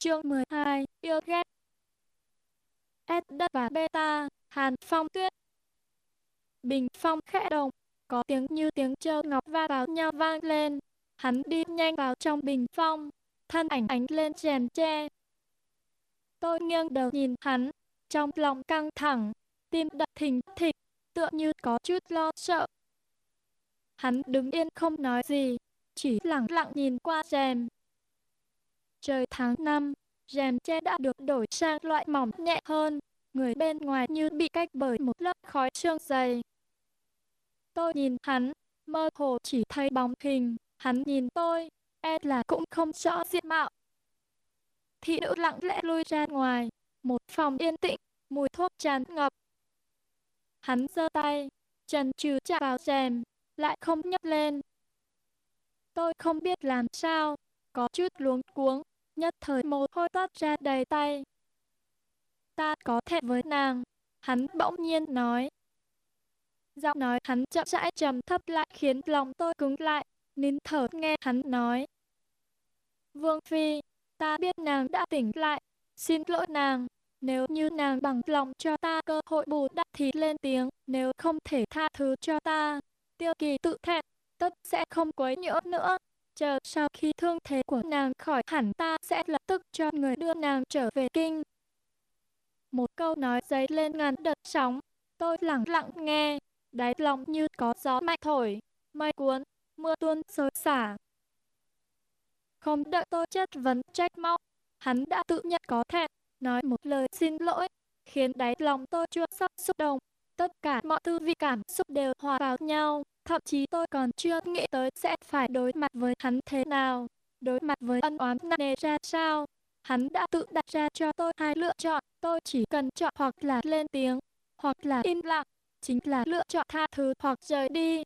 Chương 12, yêu ghét. S đất và beta, Hàn Phong Tuyết. Bình phong khẽ động, có tiếng như tiếng châu ngọc va vào nhau vang lên. Hắn đi nhanh vào trong bình phong, thân ảnh ánh lên chèn tre. Tôi nghiêng đầu nhìn hắn, trong lòng căng thẳng, tim đập thình thịch, tựa như có chút lo sợ. Hắn đứng yên không nói gì, chỉ lặng lặng nhìn qua rèm. Trời tháng 5, rèm che đã được đổi sang loại mỏng nhẹ hơn, người bên ngoài như bị cách bởi một lớp khói sương dày. Tôi nhìn hắn, mơ hồ chỉ thấy bóng hình, hắn nhìn tôi, e là cũng không rõ diện mạo. Thị nữ lặng lẽ lui ra ngoài, một phòng yên tĩnh, mùi thuốc tràn ngập. Hắn giơ tay, trần trừ chạm vào rèm, lại không nhấc lên. Tôi không biết làm sao, có chút luống cuống, nhất thời mồ hôi toát ra đầy tay. Ta có thể với nàng, hắn bỗng nhiên nói. Giọng nói hắn chậm rãi trầm thấp lại khiến lòng tôi cứng lại, nín thở nghe hắn nói. Vương Phi, ta biết nàng đã tỉnh lại, xin lỗi nàng, nếu như nàng bằng lòng cho ta cơ hội bù đắp thì lên tiếng, nếu không thể tha thứ cho ta, tiêu kỳ tự thẹn, tất sẽ không quấy nhiễu nữa. Chờ sau khi thương thế của nàng khỏi hẳn ta sẽ lập tức cho người đưa nàng trở về kinh. Một câu nói dấy lên ngàn đợt sóng, tôi lặng lặng nghe, đáy lòng như có gió mạnh thổi, mây cuốn, mưa tuôn xối xả. Không đợi tôi chất vấn trách móc, hắn đã tự nhận có thẹn, nói một lời xin lỗi, khiến đáy lòng tôi chưa sắp xúc động. Tất cả mọi tư vị cảm xúc đều hòa vào nhau, thậm chí tôi còn chưa nghĩ tới sẽ phải đối mặt với hắn thế nào, đối mặt với ân oán nặng nề ra sao. Hắn đã tự đặt ra cho tôi hai lựa chọn, tôi chỉ cần chọn hoặc là lên tiếng, hoặc là im lặng, chính là lựa chọn tha thứ hoặc rời đi.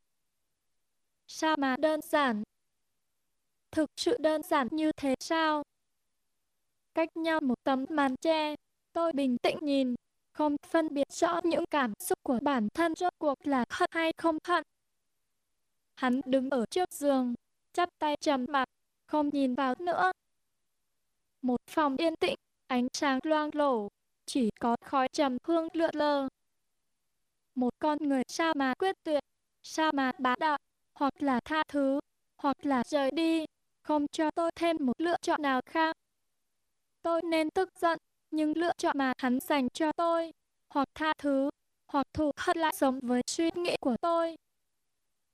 Sao mà đơn giản? Thực sự đơn giản như thế sao? Cách nhau một tấm màn che tôi bình tĩnh nhìn, không phân biệt rõ những cảm xúc của bản thân rốt cuộc là hận hay không hận. Hắn đứng ở trước giường, chắp tay trầm mặc, không nhìn vào nữa. Một phòng yên tĩnh, ánh sáng loang lổ, chỉ có khói trầm hương lượn lờ. Một con người sao mà quyết tuyệt, sao mà bá đạo, hoặc là tha thứ, hoặc là rời đi, không cho tôi thêm một lựa chọn nào khác. Tôi nên tức giận, nhưng lựa chọn mà hắn dành cho tôi, hoặc tha thứ, hoặc thù hận lại sống với suy nghĩ của tôi.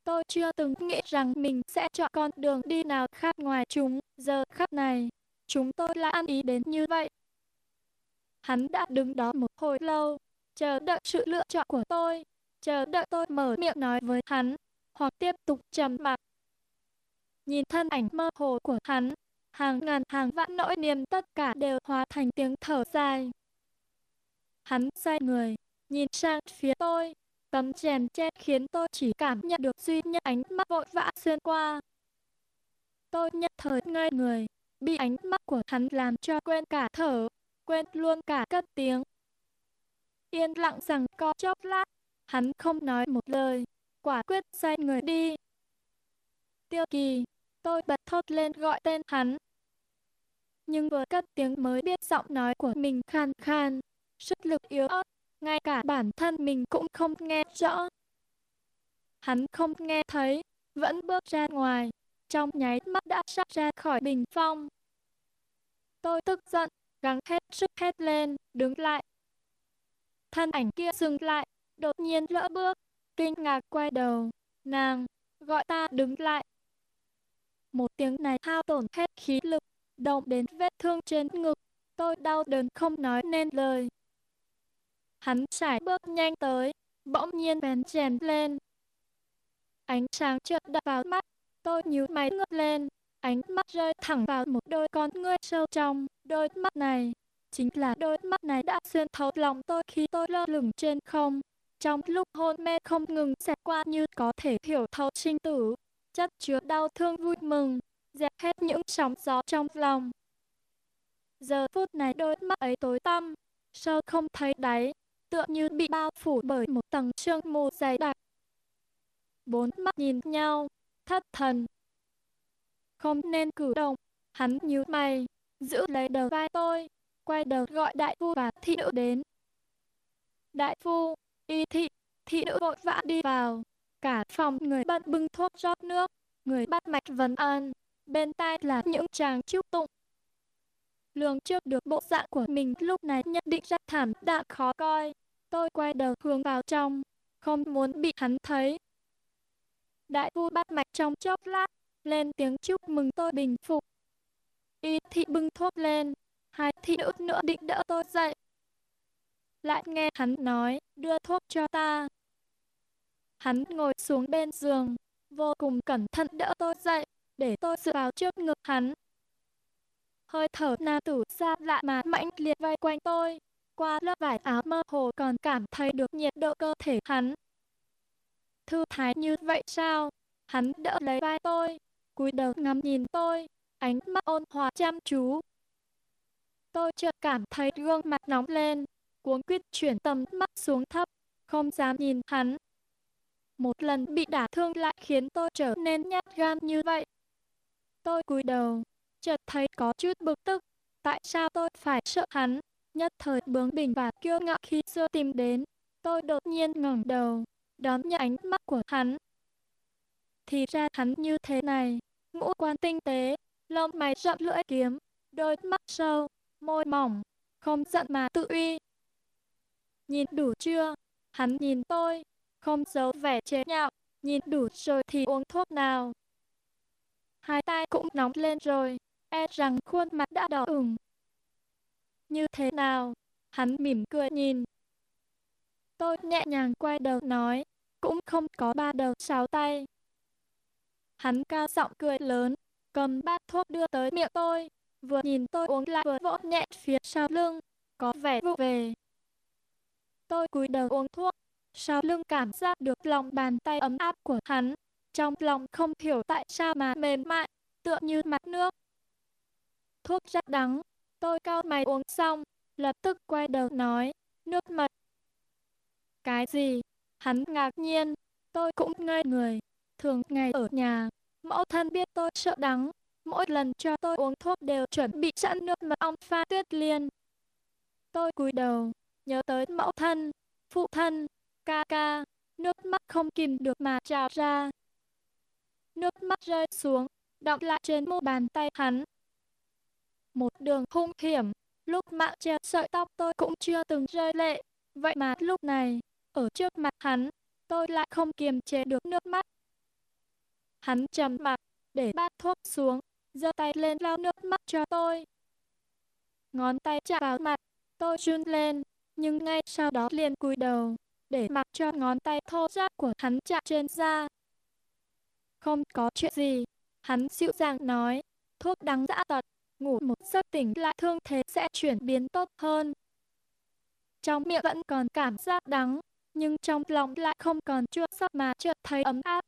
Tôi chưa từng nghĩ rằng mình sẽ chọn con đường đi nào khác ngoài chúng, giờ khắc này, chúng tôi lại ăn ý đến như vậy. Hắn đã đứng đó một hồi lâu, chờ đợi sự lựa chọn của tôi, chờ đợi tôi mở miệng nói với hắn, hoặc tiếp tục trầm mặc. Nhìn thân ảnh mơ hồ của hắn, hàng ngàn hàng vạn nỗi niềm tất cả đều hóa thành tiếng thở dài. Hắn xoay người, nhìn sang phía tôi, tấm chèn che khiến tôi chỉ cảm nhận được duy nhất ánh mắt vội vã xuyên qua. Tôi nhất thời ngây người, bị ánh mắt của hắn làm cho quên cả thở, quên luôn cả cất tiếng. Yên lặng rằng có chốc lát, hắn không nói một lời, quả quyết xoay người đi. Tiêu kỳ, tôi bật thốt lên gọi tên hắn. Nhưng vừa cất tiếng mới biết giọng nói của mình khan khan, sức lực yếu ớt, ngay cả bản thân mình cũng không nghe rõ. Hắn không nghe thấy, vẫn bước ra ngoài, trong nháy mắt đã sắp ra khỏi bình phong. Tôi tức giận, gắng hết sức hét lên, đứng lại. Thân ảnh kia dừng lại, đột nhiên lỡ bước, kinh ngạc quay đầu. Nàng, gọi ta đứng lại. Một tiếng này hao tổn hết khí lực, động đến vết thương trên ngực. Tôi đau đớn không nói nên lời. Hắn sải bước nhanh tới, bỗng nhiên bén chèn lên. Ánh sáng chợt đập vào mắt, tôi nhíu mày ngước lên, ánh mắt rơi thẳng vào một đôi con ngươi sâu trong, đôi mắt này. Chính là đôi mắt này đã xuyên thấu lòng tôi khi tôi lơ lửng trên không. Trong lúc hôn mê không ngừng xẹt qua như có thể hiểu thấu sinh tử, chất chứa đau thương vui mừng, dẹp hết những sóng gió trong lòng. Giờ phút này đôi mắt ấy tối tăm, sâu không thấy đáy, tựa như bị bao phủ bởi một tầng sương mù dày đặc. Bốn mắt nhìn nhau, thất thần. Không nên cử động, hắn nhíu mày, giữ lấy đầu vai tôi, quay đầu gọi đại phu và thị nữ đến. Đại phu, y thị, thị nữ vội vã đi vào, cả phòng người bận bưng thuốc rót nước, người bắt mạch vấn an, bên tai là những chàng chúc tụng. Lường trước được bộ dạng của mình lúc này nhất định rất thảm đạm khó coi. Tôi quay đầu hướng vào trong, không muốn bị hắn thấy. Đại vua bắt mạch trong chốc lát, lên tiếng chúc mừng tôi bình phục. Y thị bưng thuốc lên, hai thị nữ nữa định đỡ tôi dậy. Lại nghe hắn nói, đưa thuốc cho ta. Hắn ngồi xuống bên giường, vô cùng cẩn thận đỡ tôi dậy, để tôi dựa vào trước ngực hắn. Hơi thở nam tử xa lạ mà mãnh liệt vây quanh tôi, qua lớp vải áo mơ hồ còn cảm thấy được nhiệt độ cơ thể hắn. Thư thái như vậy sao? Hắn đỡ lấy vai tôi, cúi đầu ngắm nhìn tôi, ánh mắt ôn hòa chăm chú. Tôi chợt cảm thấy gương mặt nóng lên, cuống quyết chuyển tầm mắt xuống thấp, không dám nhìn hắn. Một lần bị đả thương lại khiến tôi trở nên nhát gan như vậy. Tôi cúi đầu, chợt thấy có chút bực tức, tại sao tôi phải sợ hắn, nhất thời bướng bỉnh và kiêu ngạo khi xưa tìm đến. Tôi đột nhiên ngẩng đầu, đón nhận ánh mắt của hắn. Thì ra hắn như thế này, ngũ quan tinh tế, lông mày rậm lưỡi kiếm, đôi mắt sâu, môi mỏng, không giận mà tự uy. Nhìn đủ chưa? Hắn nhìn tôi, không giấu vẻ chế nhạo, nhìn đủ rồi thì uống thuốc nào. Hai tay cũng nóng lên rồi, e rằng khuôn mặt đã đỏ ửng. Như thế nào? Hắn mỉm cười nhìn. Tôi nhẹ nhàng quay đầu nói, cũng không có ba đầu sáu tay. Hắn cao giọng cười lớn, cầm bát thuốc đưa tới miệng tôi, vừa nhìn tôi uống lại vừa vỗ nhẹ phía sau lưng, có vẻ vụ về. Tôi cúi đầu uống thuốc, sau lưng cảm giác được lòng bàn tay ấm áp của hắn, trong lòng không hiểu tại sao mà mềm mại, tựa như mặt nước. Thuốc rất đắng, tôi cao mày uống xong, lập tức quay đầu nói, nước mật. Cái gì? Hắn ngạc nhiên, tôi cũng ngây người. Thường ngày ở nhà, mẫu thân biết tôi sợ đắng, mỗi lần cho tôi uống thuốc đều chuẩn bị sẵn nước mật ong pha tuyết liên. Tôi cúi đầu, nhớ tới mẫu thân, phụ thân, ca ca, nước mắt không kìm được mà trào ra. Nước mắt rơi xuống, đọng lại trên mu bàn tay hắn. Một đường hung hiểm, lúc mạng treo sợi tóc tôi cũng chưa từng rơi lệ, vậy mà lúc này, ở trước mặt hắn, tôi lại không kiềm chế được nước mắt. Hắn trầm mặt để bát thuốc xuống, giơ tay lên lau nước mắt cho tôi. Ngón tay chạm vào mặt, tôi run lên, nhưng ngay sau đó liền cúi đầu, để mặc cho ngón tay thô ráp của hắn chạm trên da. Không có chuyện gì, hắn dịu dàng nói, thuốc đắng dã tật, ngủ một giấc tỉnh lại thương thế sẽ chuyển biến tốt hơn. Trong miệng vẫn còn cảm giác đắng, nhưng trong lòng lại không còn chua xót mà chợt thấy ấm áp.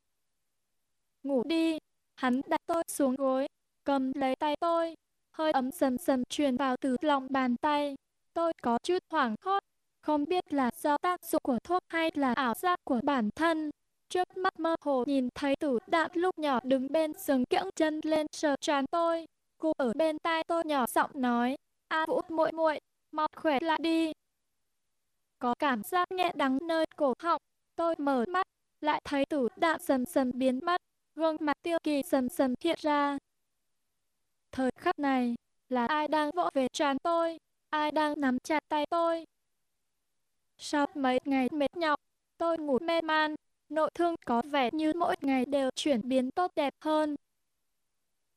Ngủ đi, hắn đặt tôi xuống gối, cầm lấy tay tôi, hơi ấm dần dần truyền vào từ lòng bàn tay. Tôi có chút hoảng hốt, không biết là do tác dụng của thuốc hay là ảo giác của bản thân. Trước mắt mơ hồ nhìn thấy tử đạn lúc nhỏ đứng bên giường kiễng chân lên sờ tràn tôi. Cô ở bên tai tôi nhỏ giọng nói, A Vũ muội muội, mau khỏe lại đi. Có cảm giác nhẹ đắng nơi cổ họng, tôi mở mắt, lại thấy tử đạn dần dần biến mất, gương mặt tiêu kỳ dần dần hiện ra. Thời khắc này, là ai đang vỗ về tràn tôi, ai đang nắm chặt tay tôi. Sau mấy ngày mệt nhọc, tôi ngủ mê man, nội thương có vẻ như mỗi ngày đều chuyển biến tốt đẹp hơn.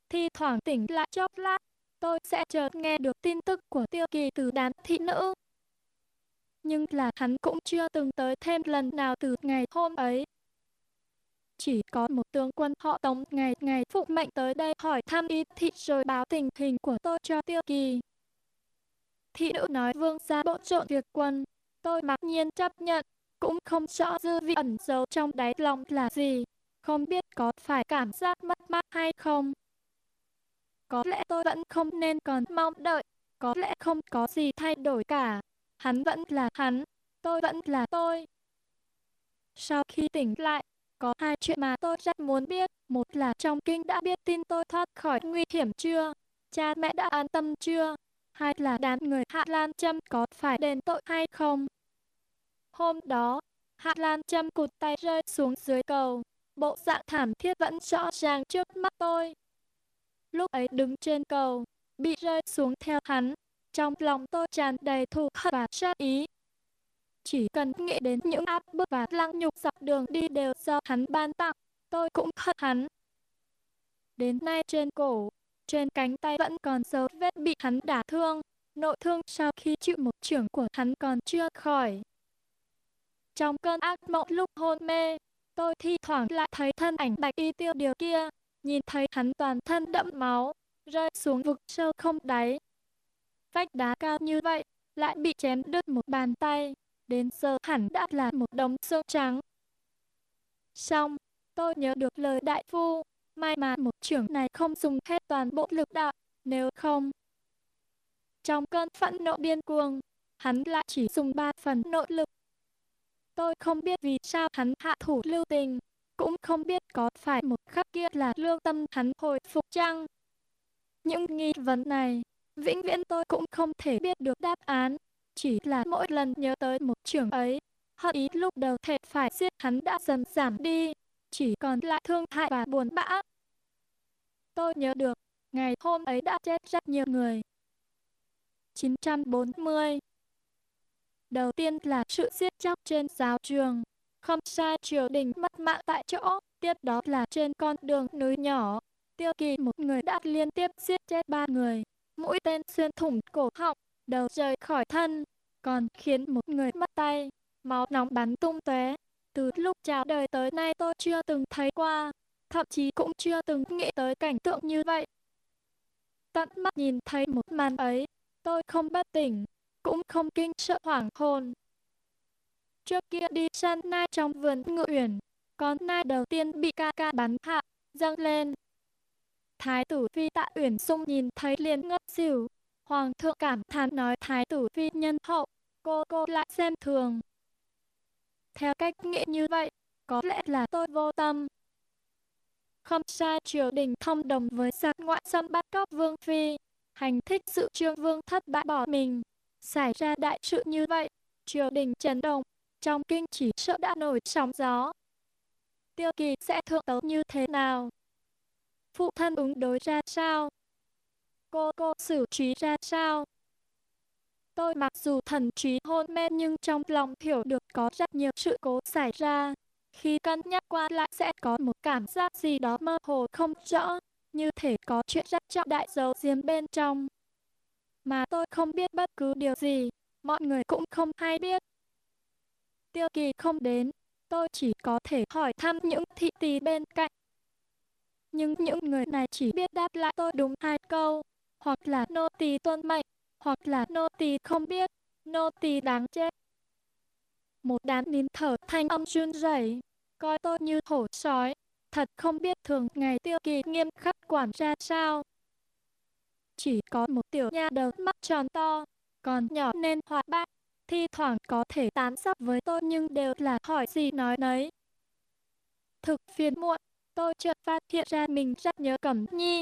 Thi thoảng tỉnh lại chốc lát, tôi sẽ chợt nghe được tin tức của tiêu kỳ từ đám thị nữ. Nhưng là hắn cũng chưa từng tới thêm lần nào từ ngày hôm ấy. Chỉ có một tướng quân họ tống ngày ngày phụ mệnh tới đây hỏi thăm y thị rồi báo tình hình của tôi cho tiêu kỳ. Thị nữ nói vương gia bộ trộn việc quân, tôi mặc nhiên chấp nhận, cũng không rõ dư vị ẩn giấu trong đáy lòng là gì, không biết có phải cảm giác mất mát hay không. Có lẽ tôi vẫn không nên còn mong đợi, có lẽ không có gì thay đổi cả. Hắn vẫn là hắn, tôi vẫn là tôi. Sau khi tỉnh lại, có hai chuyện mà tôi rất muốn biết. Một là trong kinh đã biết tin tôi thoát khỏi nguy hiểm chưa? cha mẹ đã an tâm chưa? hai là đám người Hạ Lan Trâm có phải đền tội hay không? Hôm đó, Hạ Lan Trâm cụt tay rơi xuống dưới cầu. Bộ dạng thảm thiết vẫn rõ ràng trước mắt tôi. Lúc ấy đứng trên cầu, bị rơi xuống theo hắn. Trong lòng tôi tràn đầy thù hận và sát ý. Chỉ cần nghĩ đến những áp bức và lăng nhục dọc đường đi đều do hắn ban tặng, tôi cũng hận hắn. Đến nay trên cổ, trên cánh tay vẫn còn dấu vết bị hắn đả thương, nội thương sau khi chịu một trưởng của hắn còn chưa khỏi. Trong cơn ác mộng lúc hôn mê, tôi thi thoảng lại thấy thân ảnh bạch y tiêu điều kia, nhìn thấy hắn toàn thân đẫm máu, rơi xuống vực sâu không đáy. Vách đá cao như vậy, lại bị chém đứt một bàn tay, đến giờ hẳn đã là một đống xương trắng. Xong, tôi nhớ được lời đại phu, may mà một trưởng này không dùng hết toàn bộ lực đạo, nếu không. Trong cơn phẫn nộ điên cuồng, hắn lại chỉ dùng ba phần nội lực. Tôi không biết vì sao hắn hạ thủ lưu tình, cũng không biết có phải một khắc kia là lương tâm hắn hồi phục chăng. Những nghi vấn này, vĩnh viễn tôi cũng không thể biết được đáp án. Chỉ là mỗi lần nhớ tới một trường ấy, hận ý lúc đầu thể phải giết hắn đã dần giảm đi, chỉ còn lại thương hại và buồn bã. Tôi nhớ được, ngày hôm ấy đã chết rất nhiều người. 940 Đầu tiên là sự giết chóc trên giáo trường. Không sai triều đình mất mạng tại chỗ, tiếp đó là trên con đường núi nhỏ. Tiêu kỳ một người đã liên tiếp giết chết ba người, mũi tên xuyên thủng cổ họng, đầu rời khỏi thân, còn khiến một người mất tay, máu nóng bắn tung tóe. Từ lúc chào đời tới nay tôi chưa từng thấy qua, thậm chí cũng chưa từng nghĩ tới cảnh tượng như vậy. Tận mắt nhìn thấy một màn ấy, tôi không bất tỉnh, cũng không kinh sợ hoảng hồn. Trước kia đi săn nai trong vườn ngự uyển, con nai đầu tiên bị ca ca bắn hạ, dâng lên. Thái tử phi tạ uyển sung nhìn thấy liền ngất xỉu. Hoàng thượng cảm thán nói thái tử phi nhân hậu, cô cô lại xem thường. Theo cách nghĩ như vậy, có lẽ là tôi vô tâm. Không sai triều đình thông đồng với giặc ngoại xâm bắt cóc vương phi, hành thích sự trương vương thất bại bỏ mình. Xảy ra đại sự như vậy, triều đình chấn động, trong kinh chỉ sợ đã nổi sóng gió. Tiêu kỳ sẽ thượng tấu như thế nào? Phụ thân ứng đối ra sao? Cô cô xử trí ra sao? Tôi mặc dù thần trí hôn mê nhưng trong lòng hiểu được có rất nhiều sự cố xảy ra. Khi cân nhắc qua lại sẽ có một cảm giác gì đó mơ hồ không rõ, như thể có chuyện rất trọng đại dấu diếm bên trong. Mà tôi không biết bất cứ điều gì, mọi người cũng không hay biết. Tiêu kỳ không đến, tôi chỉ có thể hỏi thăm những thị tỳ bên cạnh. Nhưng những người này chỉ biết đáp lại tôi đúng hai câu, hoặc là nô tỳ tuân mệnh, hoặc là nô tỳ không biết, nô tỳ đáng chết. Một đám nín thở thanh âm run rẩy, coi tôi như hổ sói, thật không biết thường ngày tiêu kỳ nghiêm khắc quản ra sao. Chỉ có một tiểu nha đầu mắt tròn to, còn nhỏ nên hoạt bát, thi thoảng có thể tán sắp với tôi nhưng đều là hỏi gì nói nấy. Thực phiền muộn, tôi chợt phát hiện ra mình rất nhớ Cẩm Nhi.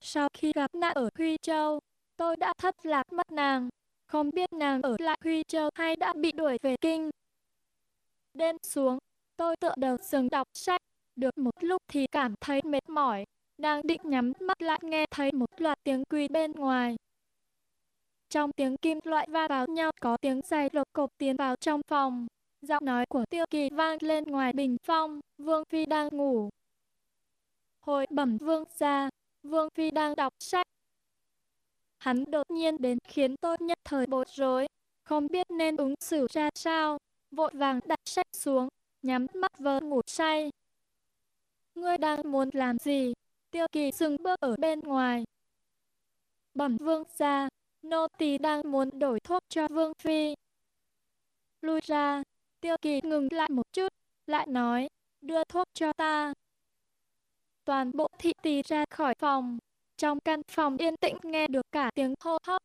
Sau khi gặp nạn ở Huy Châu, tôi đã thất lạc mất nàng, không biết nàng ở lại Huy Châu hay đã bị đuổi về kinh. Đêm xuống, tôi tựa đầu giường đọc sách, được một lúc thì cảm thấy mệt mỏi, đang định nhắm mắt lại nghe thấy một loạt tiếng quỳ bên ngoài. Trong tiếng kim loại va vào nhau có tiếng giày lột cộp tiến vào trong phòng. Giọng nói của tiêu kỳ vang lên ngoài bình phong, Vương Phi đang ngủ. Hồi bẩm Vương ra, Vương Phi đang đọc sách. Hắn đột nhiên đến khiến tôi nhất thời bối rối, không biết nên ứng xử ra sao, vội vàng đặt sách xuống, nhắm mắt vờ ngủ say. Ngươi đang muốn làm gì? Tiêu kỳ dừng bước ở bên ngoài. Bẩm vương ra, nô tỳ đang muốn đổi thuốc cho vương phi. Lui ra, tiêu kỳ ngừng lại một chút, lại nói, đưa thuốc cho ta. Toàn bộ thị tỳ ra khỏi phòng, trong căn phòng yên tĩnh nghe được cả tiếng hô hấp.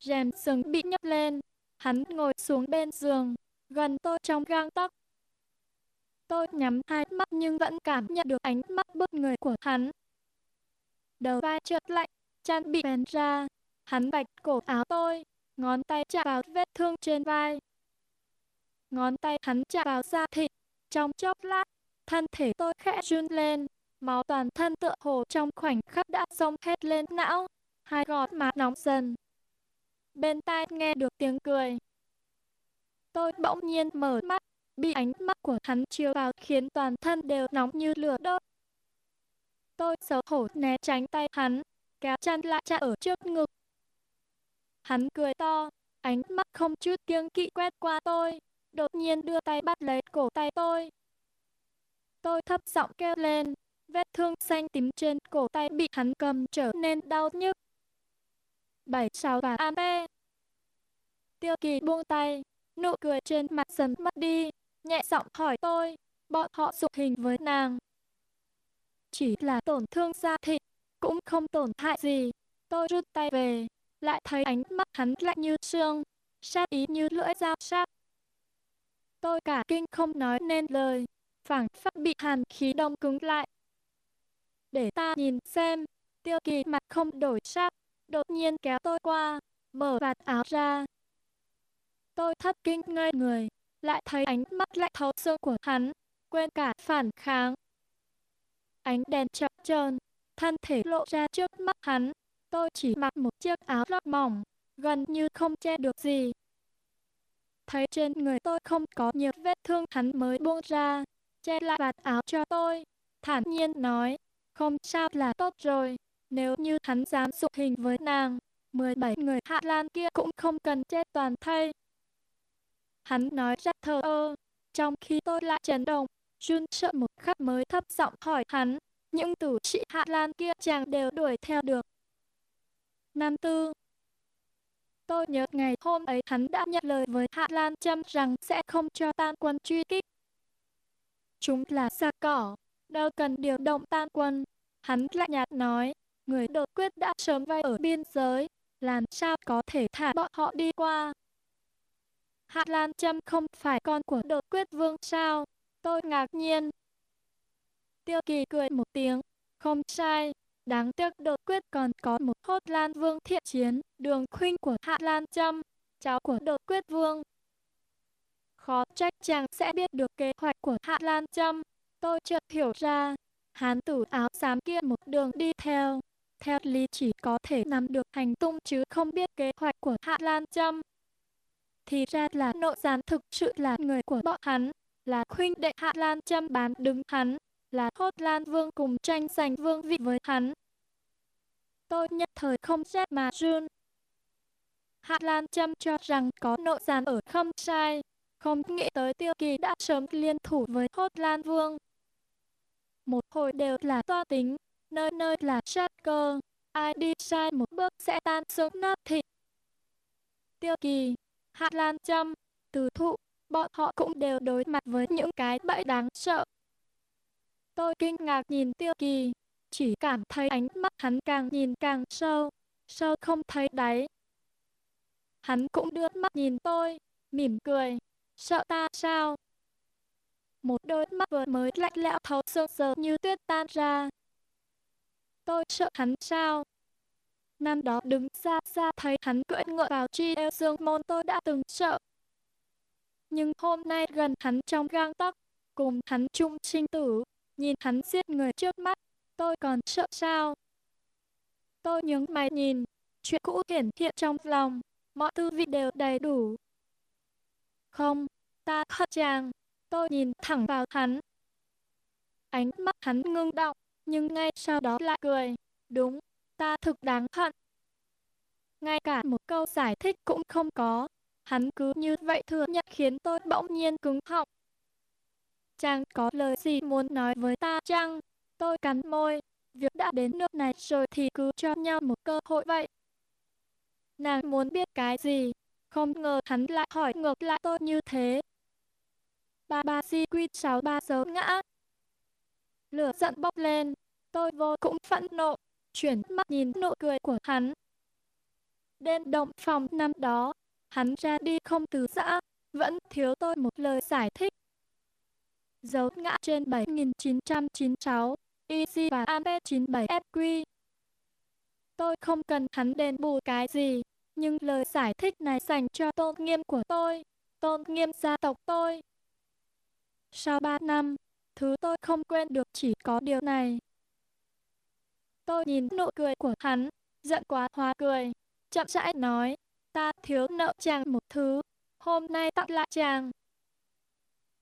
Rèm sừng bị nhấc lên, hắn ngồi xuống bên giường, gần tôi trong gang tấc. Tôi nhắm hai mắt nhưng vẫn cảm nhận được ánh mắt bức người của hắn. đầu vai trượt lạnh, chăn bị bèn ra. Hắn vạch cổ áo tôi, ngón tay chạm vào vết thương trên vai. Ngón tay hắn chạm vào da thịt, trong chốc lát, thân thể tôi khẽ run lên, máu toàn thân tựa hồ trong khoảnh khắc đã xông hết lên não, hai gọt má nóng dần. Bên tai nghe được tiếng cười. Tôi bỗng nhiên mở mắt, bị ánh mắt của hắn chiếu vào khiến toàn thân đều nóng như lửa đốt. Tôi xấu hổ né tránh tay hắn, kéo chăn lại chặn ở trước ngực. Hắn cười to, ánh mắt không chút kiêng kỵ quét qua tôi, đột nhiên đưa tay bắt lấy cổ tay tôi. Tôi thấp giọng kêu lên, vết thương xanh tím trên cổ tay bị hắn cầm trở nên đau nhức. Bảy sáu và AP. Tiêu kỳ buông tay, nụ cười trên mặt dần mất đi, nhẹ giọng hỏi tôi, bọn họ dục hình với nàng. Chỉ là tổn thương da thịt, cũng không tổn hại gì. Tôi rút tay về, lại thấy ánh mắt hắn lạnh như xương, sát ý như lưỡi dao sắc. Tôi cả kinh không nói nên lời, phảng phất bị hàn khí đông cứng lại. Để ta nhìn xem, tiêu kỳ mặt không đổi sắc, đột nhiên kéo tôi qua, mở vạt áo ra. Tôi thất kinh ngây người, lại thấy ánh mắt lạnh thấu xương của hắn, quên cả phản kháng. Ánh đèn chập chờn, thân thể lộ ra trước mắt hắn, tôi chỉ mặc một chiếc áo lót mỏng, gần như không che được gì. Thấy trên người tôi không có nhiều vết thương hắn mới buông ra, che lại vạt áo cho tôi, thản nhiên nói, không sao là tốt rồi, nếu như hắn dám dục hình với nàng, 17 người Hạ Lan kia cũng không cần chết toàn thây. Hắn nói rất thờ ơ, trong khi tôi lại chấn động, run sợ một khắc mới thấp giọng hỏi hắn, những tử sĩ Hạ Lan kia chàng đều đuổi theo được. Năm tư Tôi nhớ ngày hôm ấy hắn đã nhận lời với Hạ Lan Trâm rằng sẽ không cho tan quân truy kích. Chúng là xa cỏ, đâu cần điều động tan quân. Hắn lạnh nhạt nói, người đột quyết đã sớm vay ở biên giới, làm sao có thể thả bọn họ đi qua. Hạ Lan Trâm không phải con của đột quyết vương sao? Tôi ngạc nhiên. Tiêu kỳ cười một tiếng. Không sai. Đáng tiếc đột quyết còn có một hốt Lan vương thiện chiến, đường khuynh của Hạ Lan Trâm, cháu của đột quyết vương. Khó trách chàng sẽ biết được kế hoạch của Hạ Lan Trâm. Tôi chợt hiểu ra, hán tử áo xám kia một đường đi theo. Theo lý chỉ có thể nắm được hành tung chứ không biết kế hoạch của Hạ Lan Trâm thì ra là nội gián thực sự là người của bọn hắn, là khuynh đệ Hạ Lan chăm bán đứng hắn, là hốt Lan Vương cùng tranh giành vương vị với hắn. Tôi nhất thời không rét mà run. Hạ Lan chăm cho rằng có nội gián ở không sai, không nghĩ tới tiêu kỳ đã sớm liên thủ với hốt Lan Vương. Một hồi đều là toa tính, nơi nơi là sát cơ, ai đi sai một bước sẽ tan xuống nát thịt. Tiêu kỳ, Hạ Lan Trâm, Từ Thụ, bọn họ cũng đều đối mặt với những cái bẫy đáng sợ. Tôi kinh ngạc nhìn Tiêu Kỳ, chỉ cảm thấy ánh mắt hắn càng nhìn càng sâu, sâu không thấy đáy. Hắn cũng đưa mắt nhìn tôi, mỉm cười, sợ ta sao? Một đôi mắt vừa mới lạnh lẽo thấu xương giờ như tuyết tan ra. Tôi sợ hắn sao? Nam đó đứng xa xa thấy hắn cưỡi ngựa vào chi eo dương môn tôi đã từng sợ. Nhưng hôm nay gần hắn trong gang tấc, cùng hắn chung sinh tử, nhìn hắn giết người trước mắt, tôi còn sợ sao? Tôi nhướng mày nhìn, chuyện cũ hiển hiện trong lòng, mọi tư vị đều đầy đủ. Không, ta hận chàng, tôi nhìn thẳng vào hắn. Ánh mắt hắn ngưng động, nhưng ngay sau đó lại cười, đúng, ta thực đáng hận. Ngay cả một câu giải thích cũng không có. Hắn cứ như vậy thừa nhận khiến tôi bỗng nhiên cứng họng. Chàng có lời gì muốn nói với ta chăng? Tôi cắn môi. Việc đã đến nước này rồi thì cứ cho nhau một cơ hội vậy. Nàng muốn biết cái gì? Không ngờ hắn lại hỏi ngược lại tôi như thế. Ba ba si quy sáu ba sớm ngã. Lửa giận bốc lên. Tôi vô cũng phẫn nộ chuyển mắt nhìn nụ cười của hắn. Đêm động phòng năm đó, hắn ra đi không từ giã, vẫn thiếu tôi một lời giải thích. Dấu ngã trên 7996, EC và AP97FQ. Tôi không cần hắn đền bù cái gì, nhưng lời giải thích này dành cho tôn nghiêm của tôi, tôn nghiêm gia tộc tôi. Sau ba năm, thứ tôi không quên được chỉ có điều này. Tôi nhìn nụ cười của hắn, giận quá hóa cười, chậm rãi nói, ta thiếu nợ chàng một thứ, hôm nay tặng lại chàng.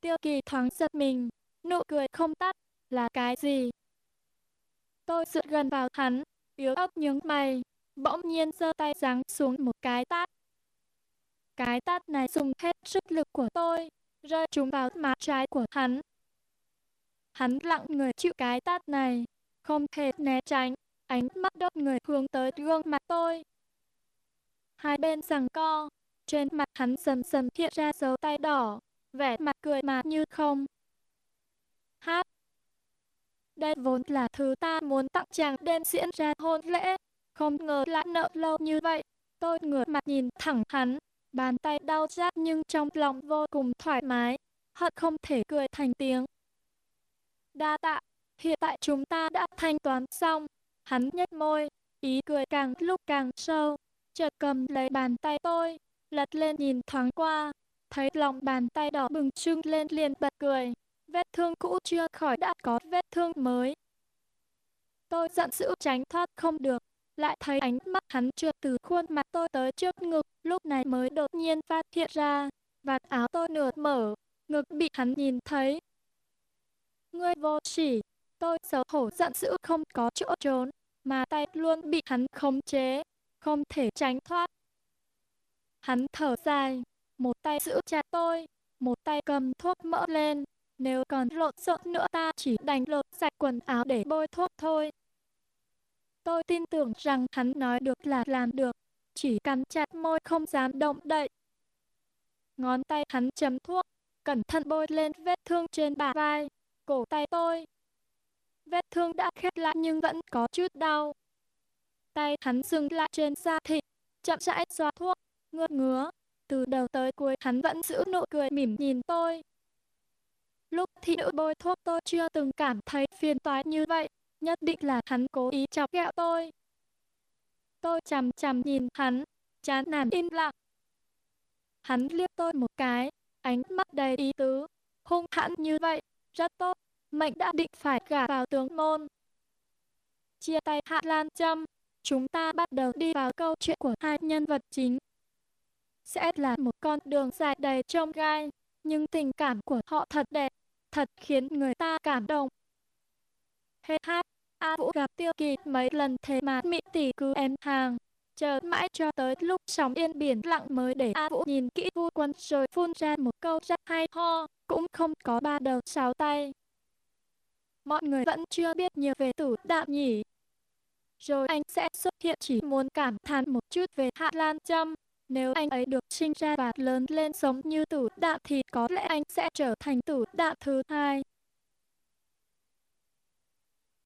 Tiêu kỳ thoáng giật mình, nụ cười không tắt, là cái gì? Tôi dựa gần vào hắn, yếu ớt nhướng mày, bỗng nhiên giơ tay giáng xuống một cái tát. Cái tát này dùng hết sức lực của tôi, rơi trúng vào má trái của hắn. Hắn lặng người chịu cái tát này, không thể né tránh, ánh mắt đốt người hướng tới gương mặt tôi. Hai bên rằng co, trên mặt hắn dần dần hiện ra dấu tay đỏ, vẻ mặt cười mà như không. Hát. Đây vốn là thứ ta muốn tặng chàng đêm diễn ra hôn lễ, không ngờ lại nợ lâu như vậy. Tôi ngửa mặt nhìn thẳng hắn, bàn tay đau rát nhưng trong lòng vô cùng thoải mái, hận không thể cười thành tiếng. Đa tạ, hiện tại chúng ta đã thanh toán xong. Hắn nhếch môi, ý cười càng lúc càng sâu, chợt cầm lấy bàn tay tôi, lật lên nhìn thoáng qua, thấy lòng bàn tay đỏ bừng trưng lên liền bật cười. Vết thương cũ chưa khỏi đã có vết thương mới. Tôi giận dữ tránh thoát không được, lại thấy ánh mắt hắn trượt từ khuôn mặt tôi tới trước ngực, lúc này mới đột nhiên phát hiện ra, vạt áo tôi nửa mở, ngực bị hắn nhìn thấy. Ngươi vô sỉ, tôi xấu hổ giận dữ không có chỗ trốn, mà tay luôn bị hắn khống chế, không thể tránh thoát. Hắn thở dài, một tay giữ chặt tôi, một tay cầm thuốc mỡ lên, nếu còn lộn xộn nữa ta chỉ đánh lột sạch quần áo để bôi thuốc thôi. Tôi tin tưởng rằng hắn nói được là làm được, chỉ cắn chặt môi không dám động đậy. Ngón tay hắn chấm thuốc, cẩn thận bôi lên vết thương trên bả vai, cổ tay tôi. Vết thương đã khép lại nhưng vẫn có chút đau. Tay hắn dừng lại trên da thịt, chậm rãi xoa thuốc, ngước ngứa. Từ đầu tới cuối hắn vẫn giữ nụ cười mỉm nhìn tôi. Lúc thị nữ bôi thuốc tôi chưa từng cảm thấy phiền toái như vậy nhất định là hắn cố ý chọc ghẹo tôi. Tôi chằm chằm nhìn hắn, chán nản im lặng. Hắn liếc tôi một cái, ánh mắt đầy ý tứ, hung hãn như vậy, rất tốt, mệnh đã định phải gả vào tướng môn. Chia tay Hạ Lan Trâm, chúng ta bắt đầu đi vào câu chuyện của hai nhân vật chính. Sẽ là một con đường dài đầy trông gai, nhưng tình cảm của họ thật đẹp, thật khiến người ta cảm động. Hê hát, A Vũ gặp Tiêu Kỳ mấy lần thế mà Mỹ tỷ cứ em hàng. Chờ mãi cho tới lúc sóng yên biển lặng mới để A Vũ nhìn kỹ vua quân rồi phun ra một câu rất hay ho, cũng không có ba đầu sáu tay. Mọi người vẫn chưa biết nhiều về tử đạm nhỉ. Rồi anh sẽ xuất hiện chỉ muốn cảm thán một chút về Hạ Lan Trâm. Nếu anh ấy được sinh ra và lớn lên sống như tử đạm thì có lẽ anh sẽ trở thành tử đạm thứ hai.